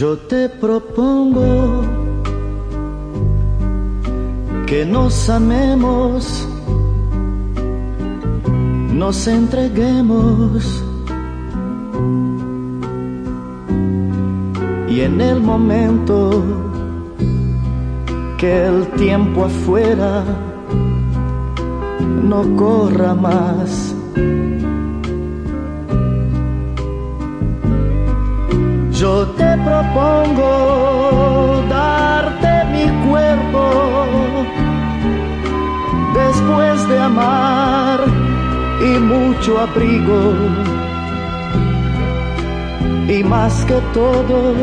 Yo te propongo que nos amemos, nos entreguemos y en el momento que el tiempo afuera no corra más. Propongo darte mi cuerpo después de amar y mucho abrigo y más que todo,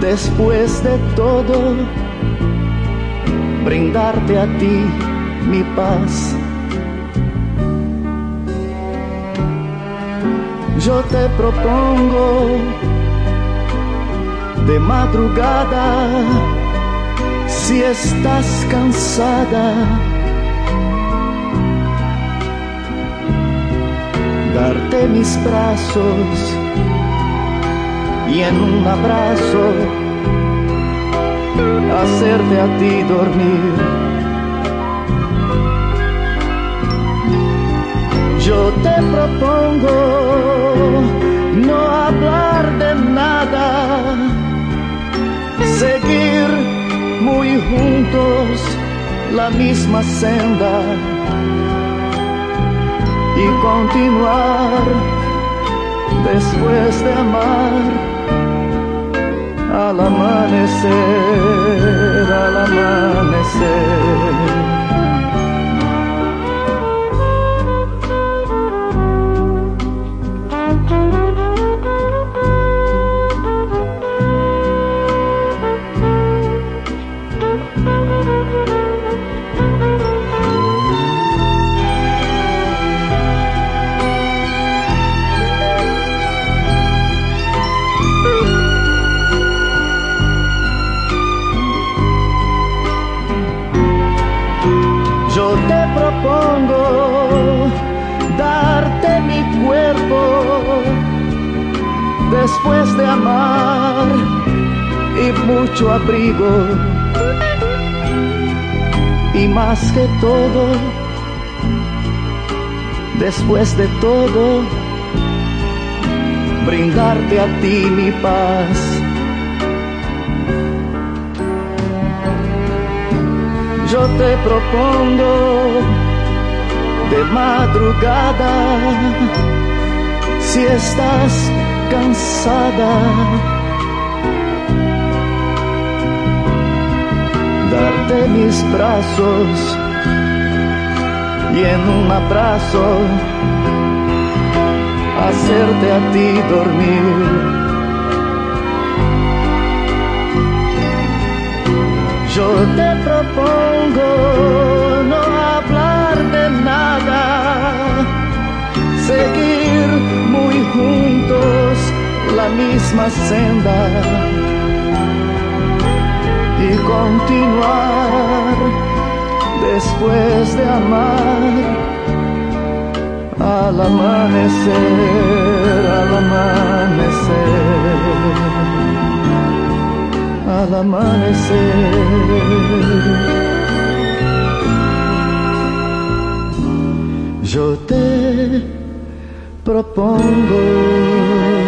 después de todo, brindarte a ti mi paz. Yo te propongo de madrugada, si estás cansada, darte mis brazos y en un abrazo hacerte a ti dormir. Yo te propongo seguir muy juntos la misma senda y continuar después de amar al amanecer, propongo darte mi cuerpo después de amar y mucho abrigo. Y más que todo después de todo brindarte a ti mi paz. Yo te propongo de madrugada, si estás cansada, darte mis brazos y en un abrazo hacerte a ti dormir. Yo te propongo juntos la misma senda y continuar después de amar al amanecer, al amanecer, al amanecer. yo te propongo.